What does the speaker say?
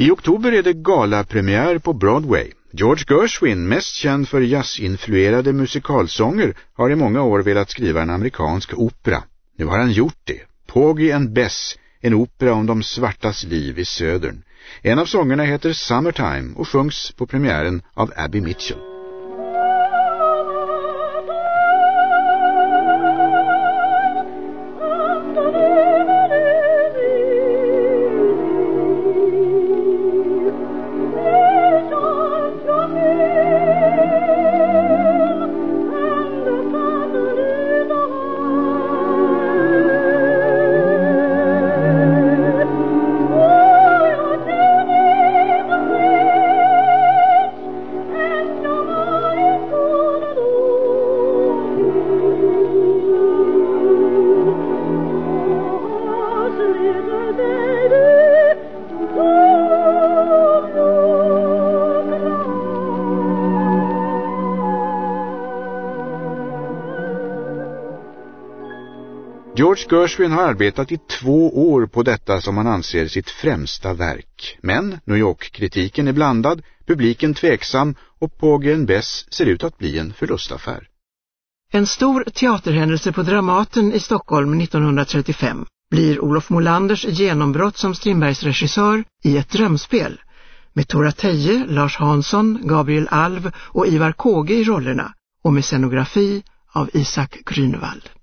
I oktober är det galapremiär på Broadway. George Gershwin, mest känd för jazzinfluerade musikalsånger, har i många år velat skriva en amerikansk opera. Nu har han gjort det. Poggy and Bess, en opera om de svartas liv i södern. En av sångerna heter Summertime och sjungs på premiären av Abby Mitchell. George Gershwin har arbetat i två år på detta som han anser sitt främsta verk. Men New York-kritiken är blandad, publiken tveksam och Pågen Bess ser ut att bli en förlustaffär. En stor teaterhändelse på Dramaten i Stockholm 1935 blir Olof Molanders genombrott som Strindbergs regissör i ett drömspel med Tora Teje, Lars Hansson, Gabriel Alv och Ivar Kåge i rollerna och med scenografi av Isak Grünewald.